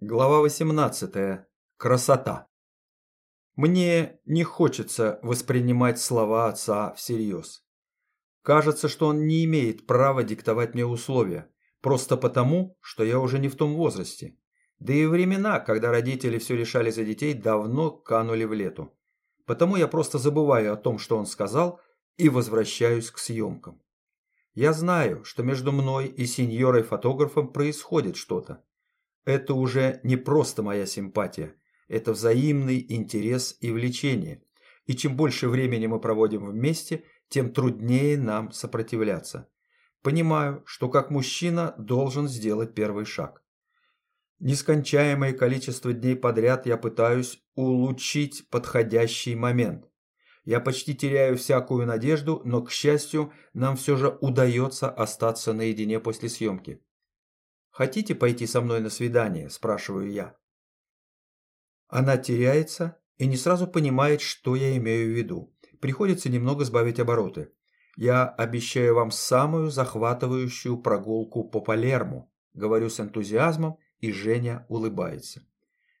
Глава 18. Красота. Мне не хочется воспринимать слова отца всерьез. Кажется, что он не имеет права диктовать мне условия, просто потому, что я уже не в том возрасте. Да и времена, когда родители все решали за детей, давно канули в лету. Потому я просто забываю о том, что он сказал, и возвращаюсь к съемкам. Я знаю, что между мной и сеньорой-фотографом происходит что-то. Это уже не просто моя симпатия, это взаимный интерес и влечение. И чем больше времени мы проводим вместе, тем труднее нам сопротивляться. Понимаю, что как мужчина должен сделать первый шаг. Нескончаемое количество дней подряд я пытаюсь улучшить подходящий момент. Я почти теряю всякую надежду, но, к счастью, нам все же удается остаться наедине после съемки. «Хотите пойти со мной на свидание?» – спрашиваю я. Она теряется и не сразу понимает, что я имею в виду. Приходится немного сбавить обороты. Я обещаю вам самую захватывающую прогулку по Палерму, говорю с энтузиазмом, и Женя улыбается.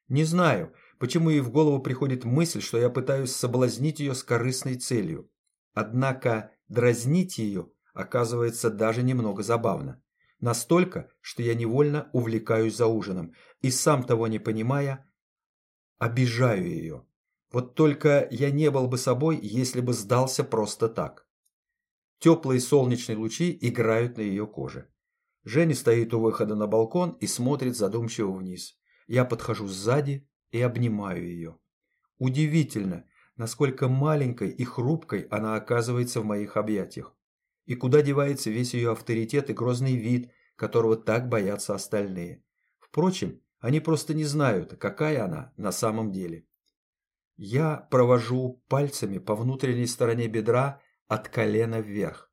Не знаю, почему ей в голову приходит мысль, что я пытаюсь соблазнить ее с корыстной целью. Однако дразнить ее оказывается даже немного забавно. Настолько, что я невольно увлекаюсь за ужином и, сам того не понимая, обижаю ее. Вот только я не был бы собой, если бы сдался просто так. Теплые солнечные лучи играют на ее коже. Женя стоит у выхода на балкон и смотрит задумчиво вниз. Я подхожу сзади и обнимаю ее. Удивительно, насколько маленькой и хрупкой она оказывается в моих объятиях. И куда девается весь ее авторитет и грозный вид, которого так боятся остальные. Впрочем, они просто не знают, какая она на самом деле. Я провожу пальцами по внутренней стороне бедра от колена вверх.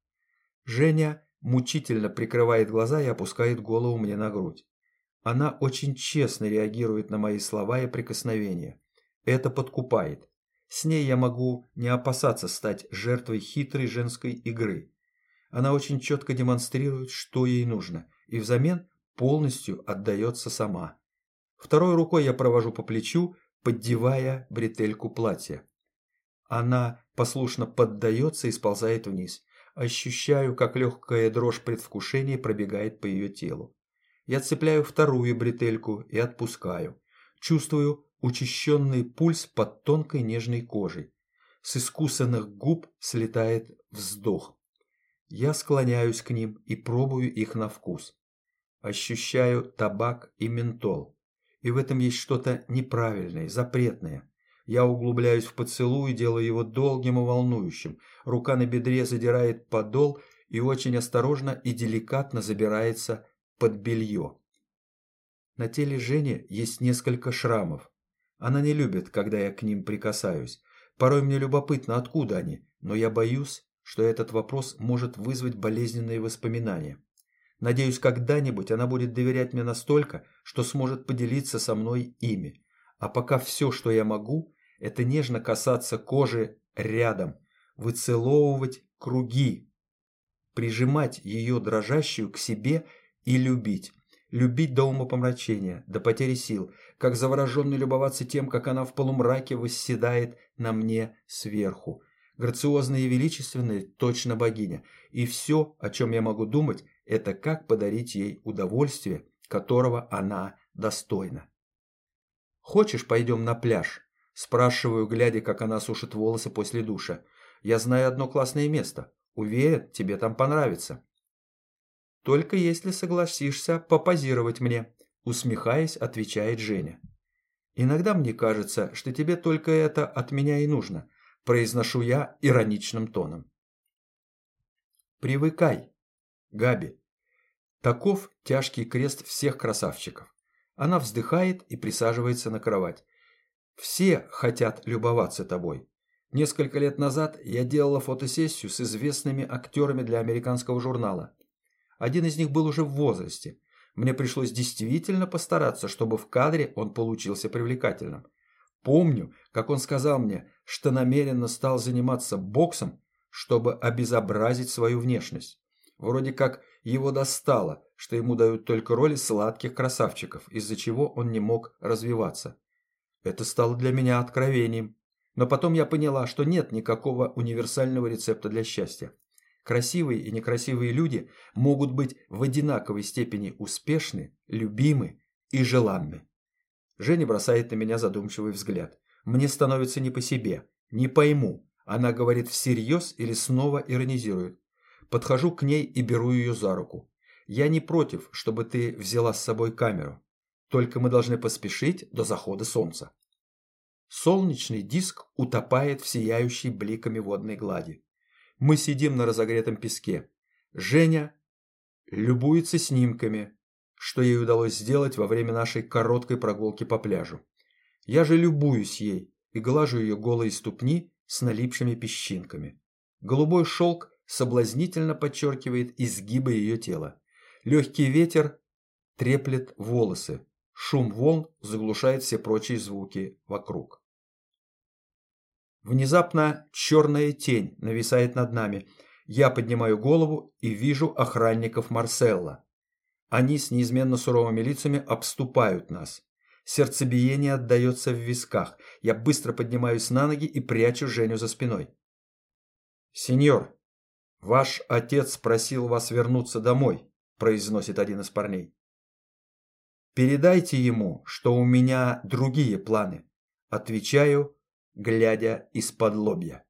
Женя мучительно прикрывает глаза и опускает голову мне на грудь. Она очень честно реагирует на мои слова и прикосновения. Это подкупает. С ней я могу не опасаться стать жертвой хитрой женской игры. Она очень четко демонстрирует, что ей нужно, и взамен полностью отдается сама. Второй рукой я провожу по плечу, поддевая бретельку платья. Она послушно поддается и сползает вниз. Ощущаю, как легкая дрожь предвкушения пробегает по ее телу. Я цепляю вторую бретельку и отпускаю. Чувствую учащенный пульс под тонкой нежной кожей. С искусанных губ слетает вздох. Я склоняюсь к ним и пробую их на вкус. Ощущаю табак и ментол. И в этом есть что-то неправильное, запретное. Я углубляюсь в поцелуй, делаю его долгим и волнующим. Рука на бедре задирает подол и очень осторожно и деликатно забирается под белье. На теле Жени есть несколько шрамов. Она не любит, когда я к ним прикасаюсь. Порой мне любопытно, откуда они, но я боюсь, что этот вопрос может вызвать болезненные воспоминания. Надеюсь, когда-нибудь она будет доверять мне настолько, что сможет поделиться со мной ими. А пока все, что я могу, это нежно касаться кожи рядом, выцеловывать круги, прижимать ее дрожащую к себе и любить. Любить до умопомрачения, до потери сил, как завороженный любоваться тем, как она в полумраке восседает на мне сверху, грациозная и величественная, точно богиня. И все, о чем я могу думать, это как подарить ей удовольствие, которого она достойна. «Хочешь, пойдем на пляж?» – спрашиваю, глядя, как она сушит волосы после душа. «Я знаю одно классное место. Уверен, тебе там понравится». «Только если согласишься попозировать мне», – усмехаясь, отвечает Женя. «Иногда мне кажется, что тебе только это от меня и нужно произношу я ироничным тоном. Привыкай, Габи. Таков тяжкий крест всех красавчиков. Она вздыхает и присаживается на кровать. Все хотят любоваться тобой. Несколько лет назад я делала фотосессию с известными актерами для американского журнала. Один из них был уже в возрасте. Мне пришлось действительно постараться, чтобы в кадре он получился привлекательным. Помню, как он сказал мне, что намеренно стал заниматься боксом, чтобы обезобразить свою внешность. Вроде как его достало, что ему дают только роли сладких красавчиков, из-за чего он не мог развиваться. Это стало для меня откровением. Но потом я поняла, что нет никакого универсального рецепта для счастья. Красивые и некрасивые люди могут быть в одинаковой степени успешны, любимы и желанны. Женя бросает на меня задумчивый взгляд. Мне становится не по себе. Не пойму, она говорит всерьез или снова иронизирует. Подхожу к ней и беру ее за руку. Я не против, чтобы ты взяла с собой камеру. Только мы должны поспешить до захода солнца. Солнечный диск утопает в сияющей бликами водной глади. Мы сидим на разогретом песке. Женя любуется снимками, что ей удалось сделать во время нашей короткой прогулки по пляжу. Я же любуюсь ей и глажу ее голые ступни с налипшими песчинками. Голубой шелк соблазнительно подчеркивает изгибы ее тела. Легкий ветер треплет волосы. Шум волн заглушает все прочие звуки вокруг. Внезапно черная тень нависает над нами. Я поднимаю голову и вижу охранников Марселла. Они с неизменно суровыми лицами обступают нас. Сердцебиение отдается в висках. Я быстро поднимаюсь на ноги и прячу Женю за спиной. «Сеньор, ваш отец просил вас вернуться домой», – произносит один из парней. «Передайте ему, что у меня другие планы», – отвечаю, глядя из-под лобья.